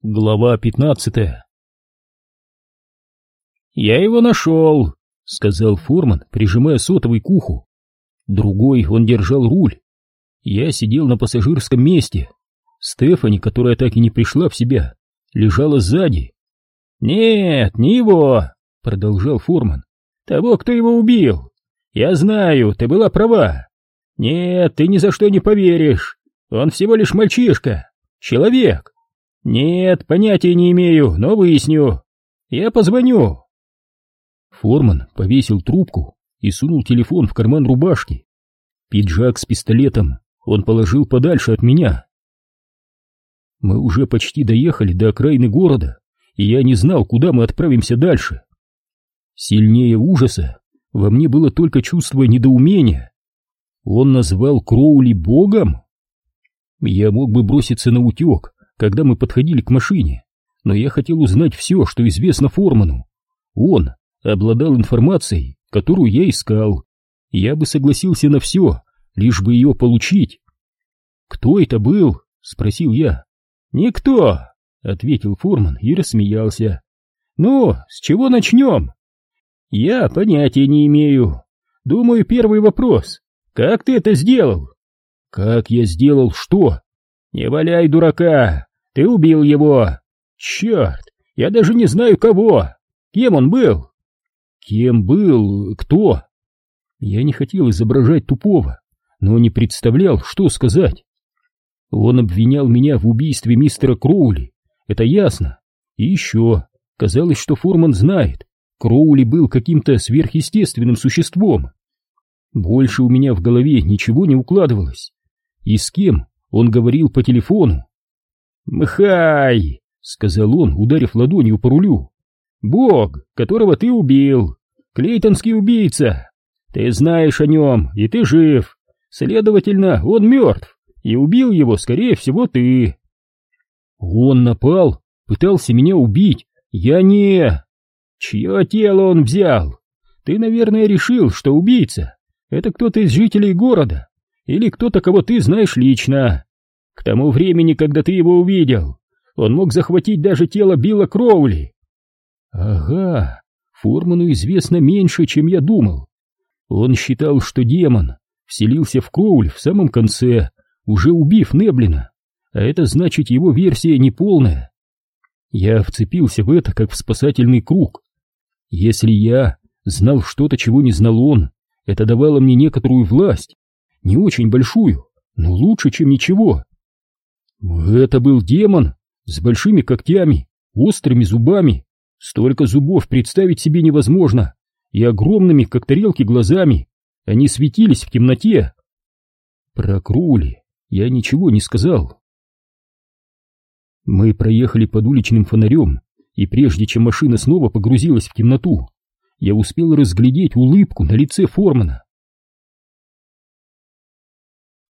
Глава пятнадцатая «Я его нашел», — сказал Форман, прижимая сотовый к уху. Другой он держал руль. Я сидел на пассажирском месте. Стефани, которая так и не пришла в себя, лежала сзади. «Нет, не его», — продолжал Форман. «Того, кто его убил. Я знаю, ты была права. Нет, ты ни за что не поверишь. Он всего лишь мальчишка, человек. Нет, понятия не имею, но выясню. Я позвоню. Форман повесил трубку и сунул телефон в карман рубашки. Пиджак с пистолетом он положил подальше от меня. Мы уже почти доехали до окраины города, и я не знал, куда мы отправимся дальше. Сильнее ужаса во мне было только чувство недоумения. Он назвал Кроули богом? Я мог бы броситься на утек, когда мы подходили к машине, но я хотел узнать все, что известно Форману. Он обладал информацией, которую я искал. Я бы согласился на все, лишь бы ее получить. «Кто это был?» — спросил я. «Никто», — ответил Форман и рассмеялся. «Ну, с чего начнем?» «Я понятия не имею. Думаю, первый вопрос. Как ты это сделал?» «Как я сделал что?» «Не валяй дурака! Ты убил его! Черт! Я даже не знаю кого! Кем он был?» «Кем был? Кто?» Я не хотел изображать тупого, но не представлял, что сказать. Он обвинял меня в убийстве мистера Кроули, это ясно. И еще, казалось, что Форман знает, Кроули был каким-то сверхъестественным существом. Больше у меня в голове ничего не укладывалось. И с кем он говорил по телефону? «Мхай!» — сказал он, ударив ладонью по рулю. «Бог, которого ты убил! Клейтонский убийца! Ты знаешь о нем, и ты жив! Следовательно, он мертв, и убил его, скорее всего, ты!» «Он напал, пытался меня убить! Я не...» «Чье тело он взял? Ты, наверное, решил, что убийца — это кто-то из жителей города, или кто-то, кого ты знаешь лично. К тому времени, когда ты его увидел, он мог захватить даже тело Билла Кроули. Ага, Форману известно меньше, чем я думал. Он считал, что демон вселился в Кроули в самом конце, уже убив Неблина, а это значит его версия неполная. Я вцепился в это, как в спасательный круг. Если я знал что-то, чего не знал он, это давало мне некоторую власть, не очень большую, но лучше, чем ничего. Это был демон с большими когтями, острыми зубами. Столько зубов представить себе невозможно, и огромными, как тарелки, глазами. Они светились в темноте. Про Крули я ничего не сказал. Мы проехали под уличным фонарем, и прежде чем машина снова погрузилась в темноту, я успел разглядеть улыбку на лице Формана.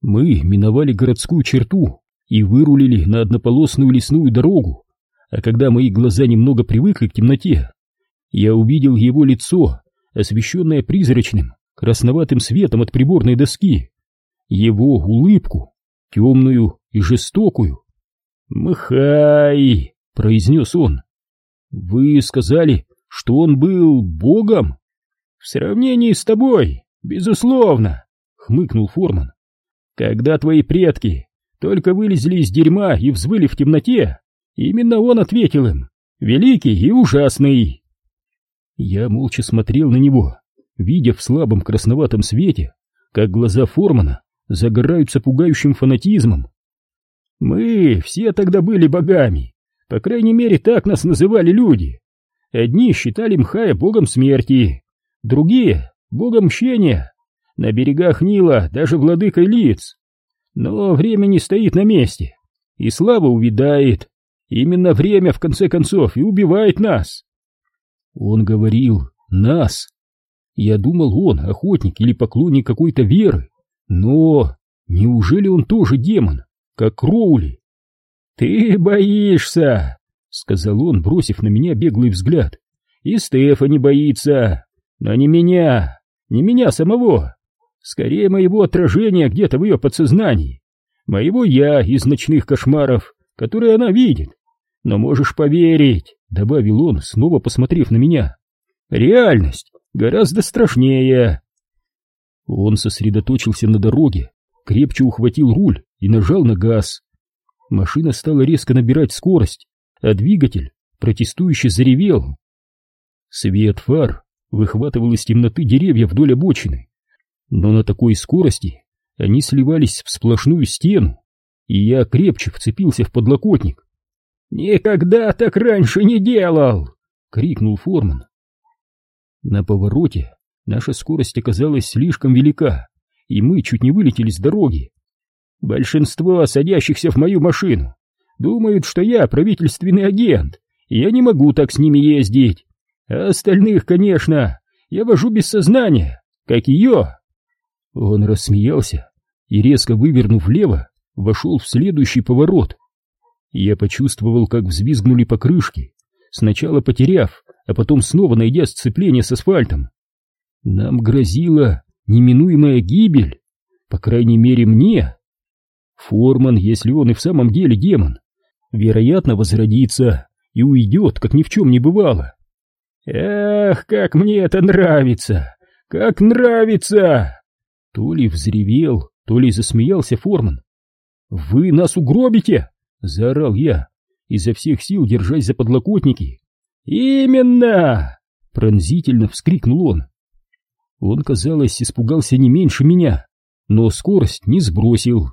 Мы миновали городскую черту и вырулили на однополосную лесную дорогу, а когда мои глаза немного привыкли к темноте, я увидел его лицо, освещенное призрачным, красноватым светом от приборной доски, его улыбку, темную и жестокую. «Махай!» — произнес он. «Вы сказали, что он был богом?» «В сравнении с тобой, безусловно!» — хмыкнул Форман. Когда твои предки только вылезли из дерьма и взвыли в темноте, именно он ответил им, великий и ужасный. Я молча смотрел на него, видя в слабом красноватом свете, как глаза Формана загораются пугающим фанатизмом. Мы все тогда были богами, по крайней мере так нас называли люди. Одни считали Мхая богом смерти, другие — богом мщения, на берегах Нила даже владыкой лиц. Но время не стоит на месте, и слава увядает. Именно время, в конце концов, и убивает нас. Он говорил «нас». Я думал, он охотник или поклонник какой-то веры. Но неужели он тоже демон, как Кроули? «Ты боишься», — сказал он, бросив на меня беглый взгляд. «И Стефани боится, но не меня, не меня самого. Скорее моего отражения где-то в ее подсознании. Моего я из ночных кошмаров, которые она видит. Но можешь поверить, добавил он, снова посмотрев на меня. Реальность гораздо страшнее. Он сосредоточился на дороге, крепче ухватил руль и нажал на газ. Машина стала резко набирать скорость, а двигатель протестующе заревел. Свет фар выхватывал из темноты деревья вдоль обочины, но на такой скорости они сливались в сплошную стену, и я крепче вцепился в подлокотник. «Никогда так раньше не делал!» — крикнул Форман. На повороте наша скорость оказалась слишком велика, и мы чуть не вылетели с дороги. Большинство садящихся в мою машину думают, что я правительственный агент, и я не могу так с ними ездить. А остальных, конечно, я вожу без сознания, как ее. Он рассмеялся и, резко вывернув влево, вошел в следующий поворот. Я почувствовал, как взвизгнули покрышки, сначала потеряв, а потом снова найдя сцепление с асфальтом. Нам грозила неминуемая гибель, по крайней мере мне. Форман, если он и в самом деле демон, вероятно, возродится и уйдет, как ни в чем не бывало. Эх, как мне это нравится! Как нравится! То ли взревел, то ли засмеялся Форман. «Вы нас угробите!» Заорал я, изо всех сил держась за подлокотники. «Именно!» — пронзительно вскрикнул он. Он, казалось, испугался не меньше меня, но скорость не сбросил.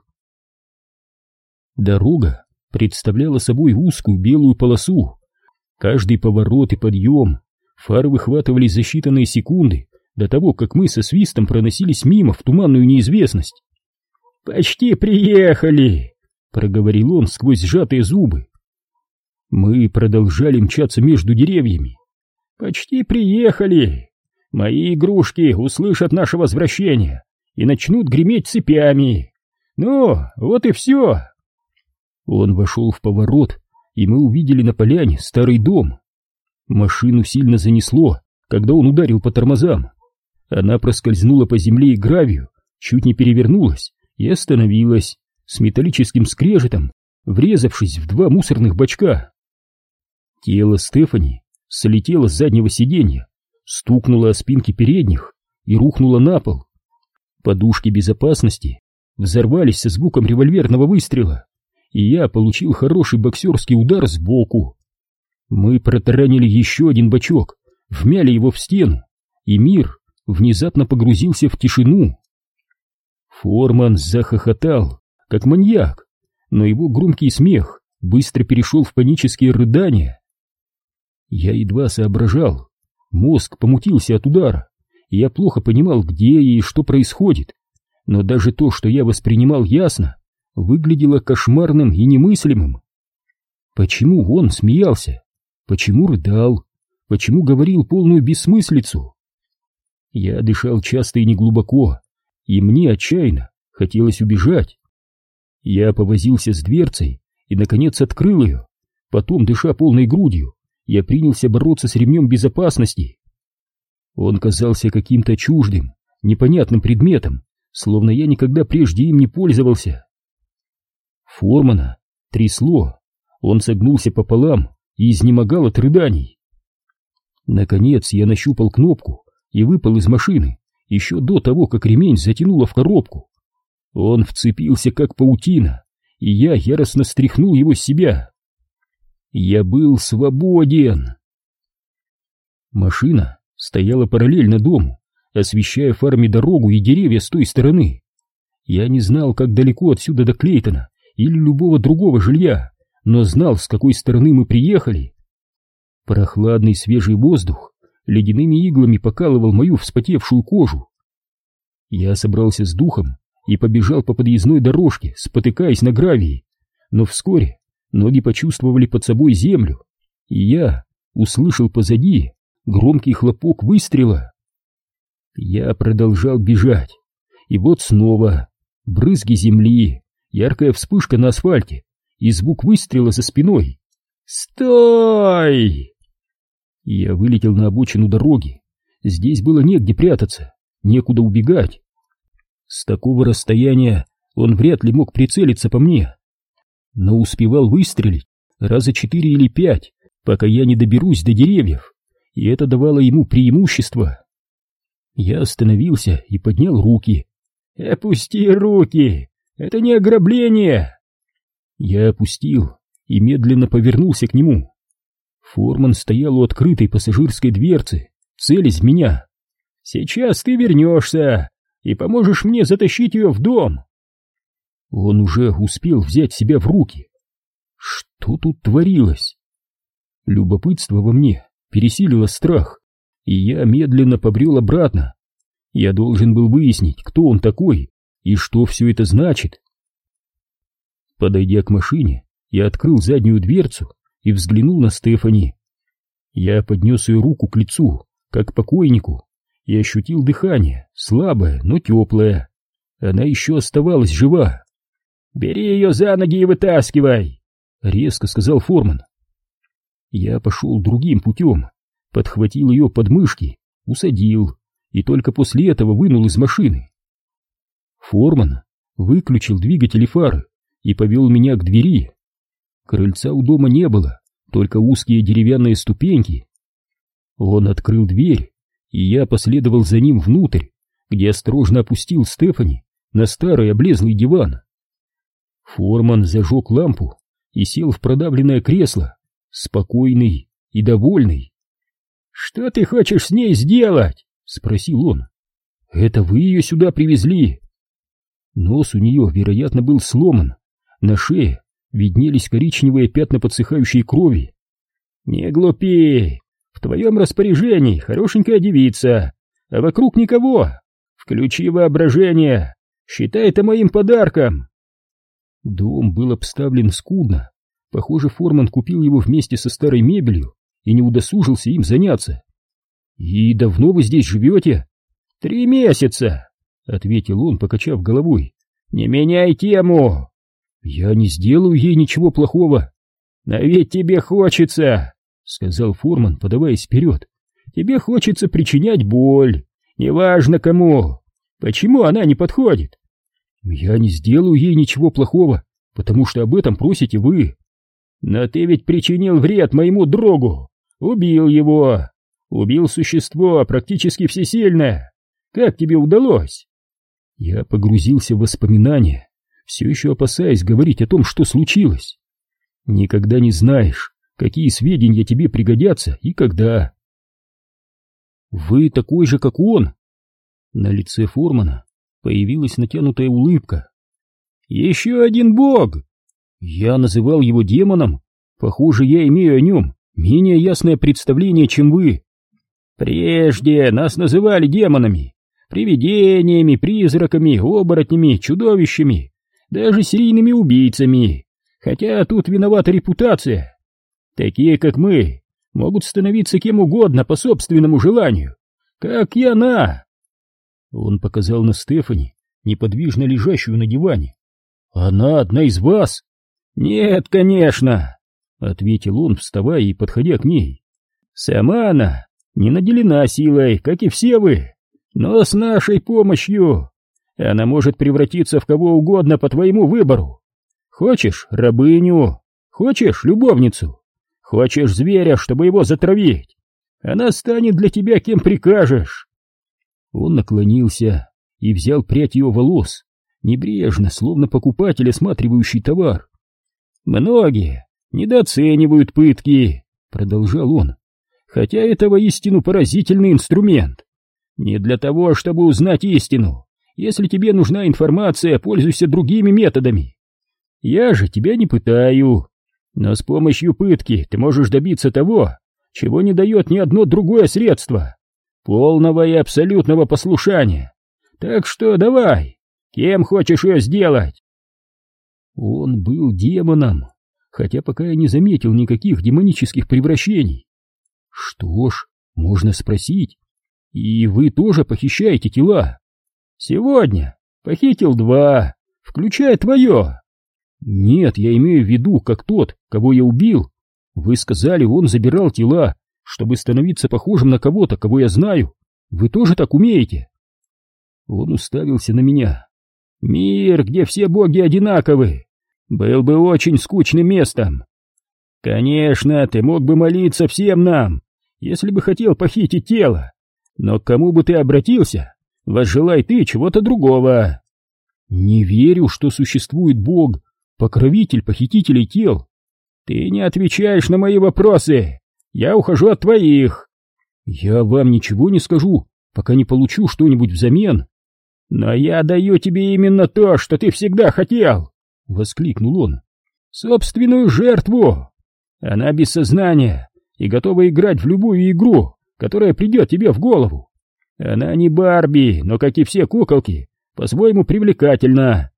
Дорога представляла собой узкую белую полосу. Каждый поворот и подъем фары выхватывали за считанные секунды до того, как мы со свистом проносились мимо в туманную неизвестность. «Почти приехали!» — проговорил он сквозь сжатые зубы. Мы продолжали мчаться между деревьями. «Почти приехали! Мои игрушки услышат наше возвращение и начнут греметь цепями! Ну, вот и все!» Он вошел в поворот, и мы увидели на поляне старый дом. Машину сильно занесло, когда он ударил по тормозам. Она проскользнула по земле и гравию, чуть не перевернулась и остановилась с металлическим скрежетом, врезавшись в два мусорных бачка. Тело Стефани слетело с заднего сиденья, стукнуло о спинки передних и рухнуло на пол. Подушки безопасности взорвались со звуком револьверного выстрела, и я получил хороший боксерский удар сбоку. Мы протаранили еще один бачок, вмяли его в стену, и мир внезапно погрузился в тишину. Форман захохотал, как маньяк, но его громкий смех быстро перешел в панические рыдания. Я едва соображал, мозг помутился от удара, и я плохо понимал, где и что происходит, но даже то, что я воспринимал ясно, выглядело кошмарным и немыслимым. Почему он смеялся? Почему рыдал? Почему говорил полную бессмыслицу? Я дышал часто и неглубоко, и мне отчаянно хотелось убежать. Я повозился с дверцей и, наконец, открыл ее. Потом, дыша полной грудью, я принялся бороться с ремнем безопасности. Он казался каким-то чуждым, непонятным предметом, словно я никогда прежде им не пользовался. Формана трясло, он согнулся пополам и изнемогал от рыданий. Наконец я нащупал кнопку и выпал из машины еще до того, как ремень затянуло в коробку. Он вцепился как паутина, и я яростно стряхнул его с себя. Я был свободен. Машина стояла параллельно дому, освещая фарами дорогу и деревья с той стороны. Я не знал, как далеко отсюда до Клейтона или любого другого жилья, но знал, с какой стороны мы приехали. Прохладный свежий воздух ледяными иглами покалывал мою вспотевшую кожу. Я собрался с духом и побежал по подъездной дорожке, спотыкаясь на гравии. Но вскоре ноги почувствовали под собой землю, и я услышал позади громкий хлопок выстрела. Я продолжал бежать, и вот снова брызги земли, яркая вспышка на асфальте и звук выстрела за спиной. «Стой!» Я вылетел на обочину дороги. Здесь было негде прятаться, некуда убегать. С такого расстояния он вряд ли мог прицелиться по мне, но успевал выстрелить раза четыре или пять, пока я не доберусь до деревьев, и это давало ему преимущество. Я остановился и поднял руки. «Опусти руки! Это не ограбление!» Я опустил и медленно повернулся к нему. Форман стоял у открытой пассажирской дверцы, целясь меня. «Сейчас ты вернешься и поможешь мне затащить ее в дом!» Он уже успел взять себя в руки. Что тут творилось? Любопытство во мне пересилило страх, и я медленно побрел обратно. Я должен был выяснить, кто он такой и что все это значит. Подойдя к машине, я открыл заднюю дверцу и взглянул на Стефани. Я поднес ее руку к лицу, как покойнику, и ощутил дыхание, слабое, но теплое. Она еще оставалась жива. «Бери ее за ноги и вытаскивай!» — резко сказал Форман. Я пошел другим путем, подхватил ее под мышки, усадил и только после этого вынул из машины. Форман выключил двигатель и фары и повел меня к двери. Крыльца у дома не было, только узкие деревянные ступеньки. Он открыл дверь, и я последовал за ним внутрь, где осторожно опустил Стефани на старый облезлый диван. Форман зажег лампу и сел в продавленное кресло, спокойный и довольный. «Что ты хочешь с ней сделать?» — спросил он. «Это вы ее сюда привезли?» Нос у нее, вероятно, был сломан. На шее виднелись коричневые пятна подсыхающей крови. «Не глупи! В твоем распоряжении хорошенькая девица, а вокруг никого. Включи воображение, считай это моим подарком!» Дом был обставлен скудно. Похоже, Форман купил его вместе со старой мебелью и не удосужился им заняться. «И давно вы здесь живете?» «Три месяца», — ответил он, покачав головой. «Не меняй тему!» «Я не сделаю ей ничего плохого». «Но ведь тебе хочется», — сказал Форман, подаваясь вперед. «Тебе хочется причинять боль, неважно кому. Почему она не подходит?» «Я не сделаю ей ничего плохого, потому что об этом просите вы». «Но ты ведь причинил вред моему другу, убил его, убил существо практически всесильное. Как тебе удалось?» Я погрузился в воспоминания, все еще опасаясь говорить о том, что случилось. Никогда не знаешь, какие сведения тебе пригодятся и когда. «Вы такой же, как он?» На лице Формана появилась натянутая улыбка. «Еще один бог!» Я называл его демоном. Похоже, я имею о нем менее ясное представление, чем вы. Прежде нас называли демонами, привидениями, призраками, оборотнями, чудовищами, даже серийными убийцами. Хотя тут виновата репутация. Такие, как мы, могут становиться кем угодно по собственному желанию. Как я на. Он показал на Стефани, неподвижно лежащую на диване. Она одна из вас? Нет, конечно, ответил он, вставая и подходя к ней. Сама она не наделена силой, как и все вы, но с нашей помощью она может превратиться в кого угодно по твоему выбору. Хочешь рабыню, хочешь любовницу, хочешь зверя, чтобы его затравить. Она станет для тебя кем прикажешь. Он наклонился и взял прядь ее волос, небрежно, словно покупатель, осматривающий товар. «Многие недооценивают пытки», — продолжал он, «хотя это воистину поразительный инструмент. Не для того, чтобы узнать истину. Если тебе нужна информация, пользуйся другими методами. Я же тебя не пытаю, но с помощью пытки ты можешь добиться того, чего не дает ни одно другое средство полного и абсолютного послушания. Так что давай, кем хочешь ее сделать?» Он был демоном, хотя пока я не заметил никаких демонических превращений. Что ж, можно спросить. И вы тоже похищаете тела? Сегодня похитил два, включая твое. Нет, я имею в виду, как тот, кого я убил. Вы сказали, он забирал тела, чтобы становиться похожим на кого-то, кого я знаю. Вы тоже так умеете?» Он уставился на меня. «Мир, где все боги одинаковы, был бы очень скучным местом. Конечно, ты мог бы молиться всем нам, если бы хотел похитить тело. Но к кому бы ты обратился, возжелай ты чего-то другого. Не верю, что существует Бог, покровитель похитителей тел. Ты не отвечаешь на мои вопросы. Я ухожу от твоих. Я вам ничего не скажу, пока не получу что-нибудь взамен. Но я даю тебе именно то, что ты всегда хотел, воскликнул он. Собственную жертву. Она без сознания и готова играть в любую игру, которая придет тебе в голову. Она не Барби, но, как и все куколки, по-своему привлекательна.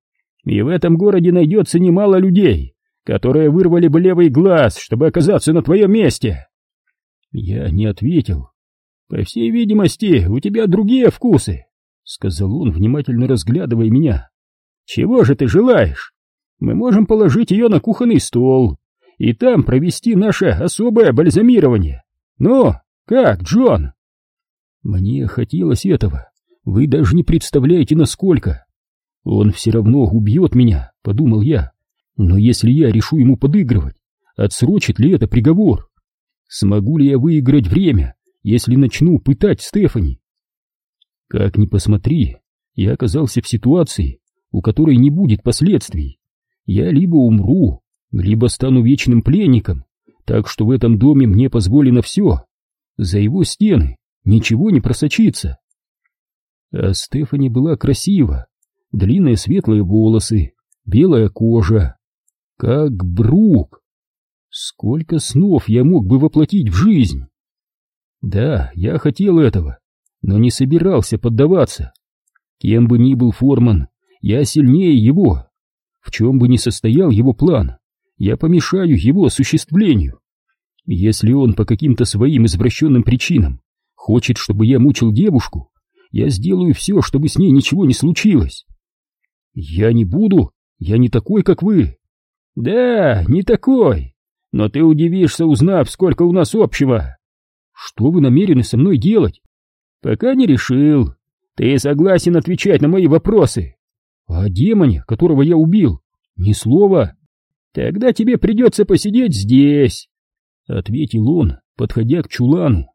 И в этом городе найдется немало людей, которые вырвали бы левый глаз, чтобы оказаться на твоем месте. Я не ответил. По всей видимости, у тебя другие вкусы, сказал он, внимательно разглядывая меня. Чего же ты желаешь? Мы можем положить ее на кухонный стол и там провести наше особое бальзамирование. Ну, как, Джон? Мне хотелось этого. Вы даже не представляете, насколько. Он все равно убьет меня, подумал я. Но если я решу ему подыгрывать, отсрочит ли это приговор? Смогу ли я выиграть время, если начну пытать Стефани? Как ни посмотри, я оказался в ситуации, у которой не будет последствий. Я либо умру, либо стану вечным пленником, так что в этом доме мне позволено все. За его стены ничего не просочится. А Стефани была красива, длинные светлые волосы, белая кожа, как Брук. Сколько снов я мог бы воплотить в жизнь? Да, я хотел этого, но не собирался поддаваться. Кем бы ни был Форман, я сильнее его. В чем бы ни состоял его план, я помешаю его осуществлению. Если он по каким-то своим извращенным причинам хочет, чтобы я мучил девушку, я сделаю все, чтобы с ней ничего не случилось. Я не буду, я не такой, как вы. Да, не такой, но ты удивишься, узнав, сколько у нас общего. Что вы намерены со мной делать? Пока не решил. Ты согласен отвечать на мои вопросы? О демоне, которого я убил, ни слова. Тогда тебе придется посидеть здесь, — ответил он, подходя к чулану.